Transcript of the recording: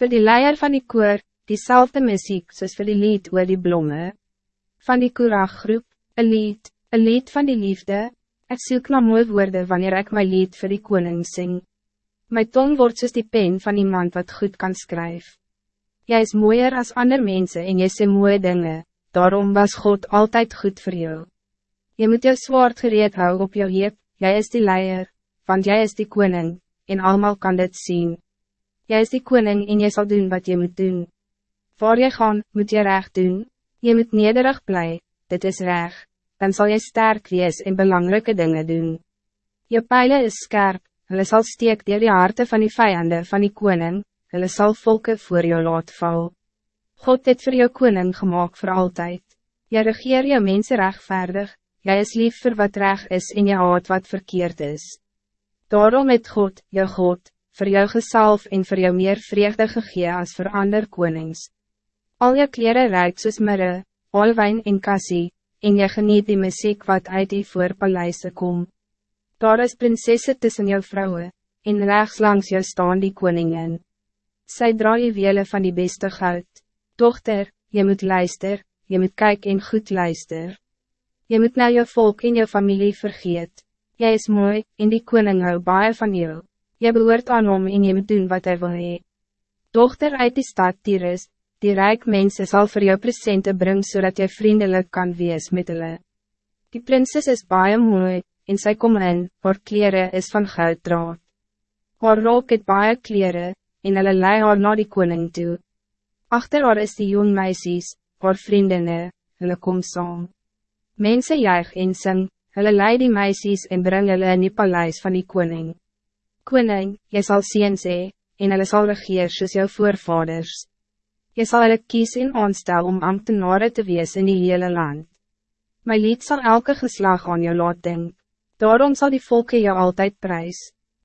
Voor die leier van die koor, diezelfde muziek soos vir die lied oor die blomme. Van die kooraggroep, een lied, een lied van die liefde. Ik zoek naar mooie woorden wanneer ik mijn lied voor die koning zing. Mijn tong wordt soos die pen van iemand wat goed kan schrijven. Jij is mooier als andere mensen en jy sê mooie dingen, daarom was God altijd goed voor jou. Je moet jou zwaard gereed houden op jou hip, jij is die leier, want jij is die koning, en allemaal kan dit zien. Jij is die koning en jy zal doen wat je moet doen. Waar je gaan, moet je recht doen, je moet nederig blij, dit is recht, dan zal je sterk wees en belangrijke dingen doen. Je pijlen is scherp, hulle sal steek dier die harte van die vijanden van die koning, hulle sal volke voor jou laat val. God het voor jou koning gemaakt voor altijd. Jy regeer jou mensen rechtvaardig, jy is lief voor wat recht is en jy haat wat verkeerd is. Daarom het God, jou God, voor jou gesalf en voor jou meer vreugde gegee als voor ander konings. Al je kleren ruik soos mirre, olwijn en kassie, en je geniet die muziek wat uit die voorpaleise kom. Daar is prinsesse tussen jou vrouwen, en rechts langs jou staan die koningin. Zij draai wiele van die beste goud. Dochter, je moet luister, je moet kijken en goed luister. Je moet naar je volk en je familie vergeet. Jij is mooi, en die koning hou baie van jou. Je behoort aan hom en je moet doen wat hij wil hee. Dochter uit die stad Tyrus, die rijk mensen zal voor jou presenten brengen zodat je vriendelijk kan wees met hulle. Die prinses is baie mooi, en sy kom in, haar kleren is van gouddraad. Haar rok het baie kleren, en hulle lei haar na die koning toe. Achter haar is die jong meisjes, haar vriendinnen, hulle kom saam. Mense juig en sing, hulle lei die meisjes en bring hulle in die paleis van die koning. Koning, jy sal sien sê, en hulle sal regeer soos jou voorvaders. Jy sal hulle kies en aanstel om ambtenare te wees in die hele land. My lied zal elke geslag aan jou laat denk, daarom zal die volke jou altijd prijs.